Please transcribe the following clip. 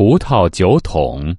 葡萄酒桶。